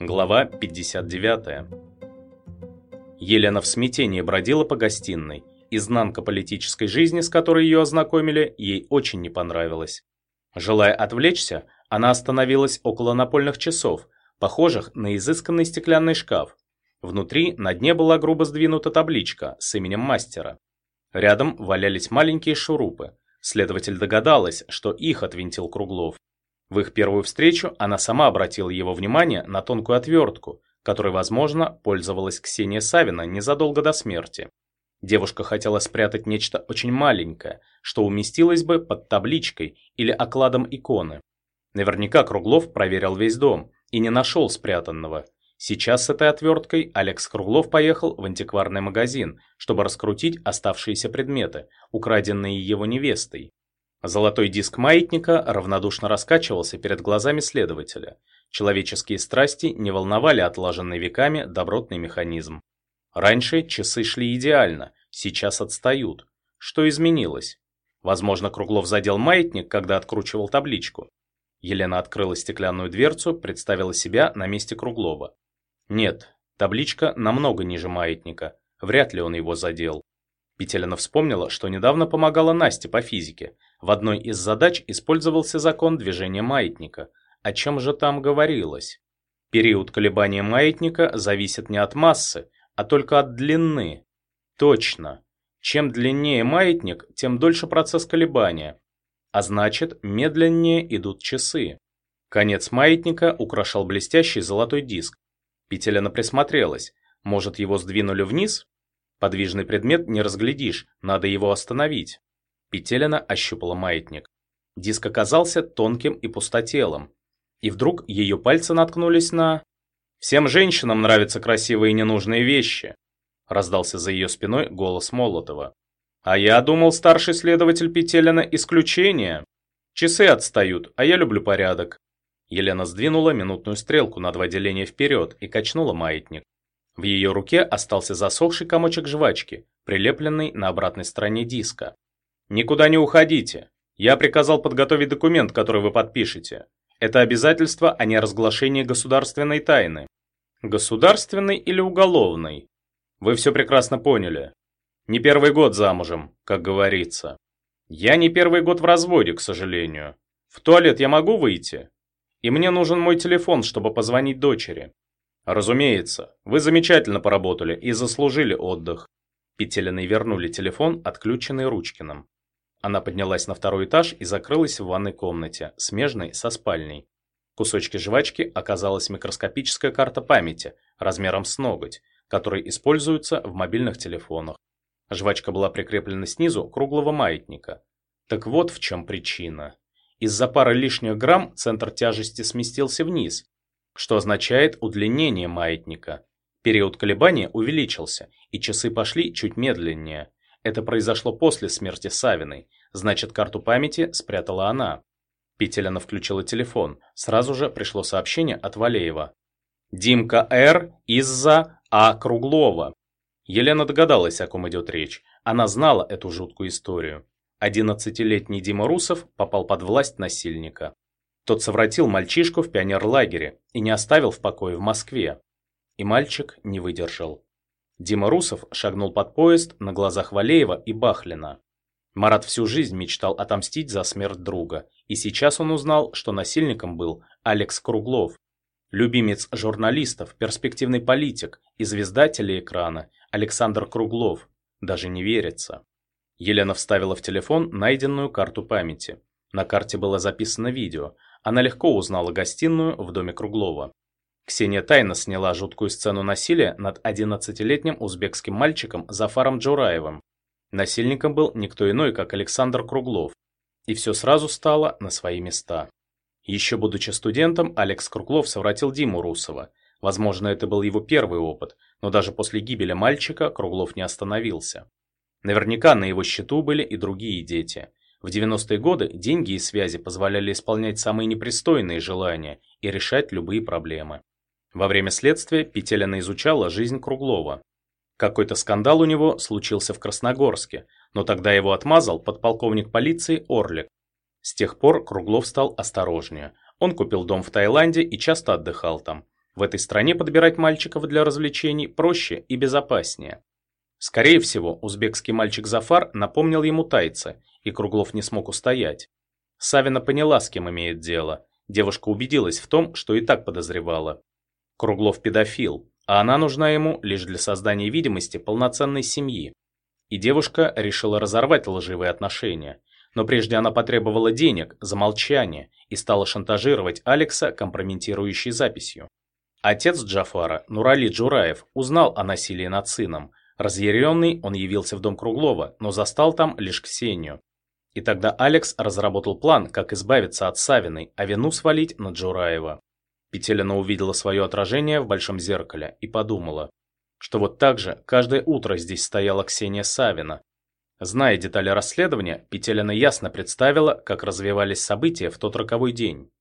Глава 59. Елена в смятении бродила по гостиной. Изнанка политической жизни, с которой ее ознакомили, ей очень не понравилась. Желая отвлечься, она остановилась около напольных часов, похожих на изысканный стеклянный шкаф. Внутри на дне была грубо сдвинута табличка с именем мастера. Рядом валялись маленькие шурупы. Следователь догадалась, что их отвинтил Круглов. В их первую встречу она сама обратила его внимание на тонкую отвертку, которой, возможно, пользовалась Ксения Савина незадолго до смерти. Девушка хотела спрятать нечто очень маленькое, что уместилось бы под табличкой или окладом иконы. Наверняка Круглов проверил весь дом и не нашел спрятанного. Сейчас с этой отверткой Алекс Круглов поехал в антикварный магазин, чтобы раскрутить оставшиеся предметы, украденные его невестой. Золотой диск маятника равнодушно раскачивался перед глазами следователя. Человеческие страсти не волновали отлаженный веками добротный механизм. Раньше часы шли идеально, сейчас отстают. Что изменилось? Возможно, Круглов задел маятник, когда откручивал табличку. Елена открыла стеклянную дверцу, представила себя на месте Круглова. Нет, табличка намного ниже маятника, вряд ли он его задел. Петелина вспомнила, что недавно помогала Насте по физике. В одной из задач использовался закон движения маятника. О чем же там говорилось? Период колебания маятника зависит не от массы, а только от длины. Точно. Чем длиннее маятник, тем дольше процесс колебания. А значит, медленнее идут часы. Конец маятника украшал блестящий золотой диск. Петелина присмотрелась. Может, его сдвинули вниз? Подвижный предмет не разглядишь, надо его остановить. Петелина ощупала маятник. Диск оказался тонким и пустотелым. И вдруг ее пальцы наткнулись на... «Всем женщинам нравятся красивые и ненужные вещи», раздался за ее спиной голос Молотова. «А я думал, старший следователь Петелина исключение. Часы отстают, а я люблю порядок». Елена сдвинула минутную стрелку на два деления вперед и качнула маятник. В ее руке остался засохший комочек жвачки, прилепленный на обратной стороне диска. «Никуда не уходите. Я приказал подготовить документ, который вы подпишете. Это обязательство о неразглашении государственной тайны. Государственной или уголовной? Вы все прекрасно поняли. Не первый год замужем, как говорится. Я не первый год в разводе, к сожалению. В туалет я могу выйти? И мне нужен мой телефон, чтобы позвонить дочери. «Разумеется, вы замечательно поработали и заслужили отдых». Петелиной вернули телефон, отключенный Ручкиным. Она поднялась на второй этаж и закрылась в ванной комнате, смежной со спальней. В кусочке жвачки оказалась микроскопическая карта памяти, размером с ноготь, которая используется в мобильных телефонах. Жвачка была прикреплена снизу круглого маятника. Так вот в чем причина. Из-за пары лишних грамм центр тяжести сместился вниз, что означает удлинение маятника. Период колебания увеличился, и часы пошли чуть медленнее. Это произошло после смерти Савиной, значит карту памяти спрятала она. Петелина включила телефон, сразу же пришло сообщение от Валеева. «Димка Р. из-за А. Круглова». Елена догадалась, о ком идет речь. Она знала эту жуткую историю. Одиннадцатилетний Дима Русов попал под власть насильника. Тот совратил мальчишку в пионерлагере и не оставил в покое в Москве. И мальчик не выдержал. Дима Русов шагнул под поезд на глазах Валеева и Бахлина. Марат всю жизнь мечтал отомстить за смерть друга, и сейчас он узнал, что насильником был Алекс Круглов, любимец журналистов, перспективный политик и звезда телеэкрана Александр Круглов. Даже не верится. Елена вставила в телефон найденную карту памяти. На карте было записано видео, она легко узнала гостиную в доме Круглова. Ксения тайно сняла жуткую сцену насилия над 11-летним узбекским мальчиком Зафаром Джураевым. Насильником был никто иной, как Александр Круглов. И все сразу стало на свои места. Еще будучи студентом, Алекс Круглов совратил Диму Русова. Возможно, это был его первый опыт, но даже после гибели мальчика Круглов не остановился. Наверняка на его счету были и другие дети – в 90-е годы деньги и связи позволяли исполнять самые непристойные желания и решать любые проблемы. Во время следствия Петелина изучала жизнь Круглова. Какой-то скандал у него случился в Красногорске, но тогда его отмазал подполковник полиции Орлик. С тех пор Круглов стал осторожнее. Он купил дом в Таиланде и часто отдыхал там. В этой стране подбирать мальчиков для развлечений проще и безопаснее. Скорее всего, узбекский мальчик Зафар напомнил ему тайца, и Круглов не смог устоять. Савина поняла, с кем имеет дело. Девушка убедилась в том, что и так подозревала. Круглов педофил, а она нужна ему лишь для создания видимости полноценной семьи. И девушка решила разорвать лживые отношения. Но прежде она потребовала денег за молчание и стала шантажировать Алекса компрометирующей записью. Отец Джафара, Нурали Джураев, узнал о насилии над сыном. Разъяренный, он явился в дом Круглова, но застал там лишь Ксению. И тогда Алекс разработал план, как избавиться от Савиной, а вину свалить на Джураева. Петелина увидела свое отражение в большом зеркале и подумала, что вот так же каждое утро здесь стояла Ксения Савина. Зная детали расследования, Петелина ясно представила, как развивались события в тот роковой день.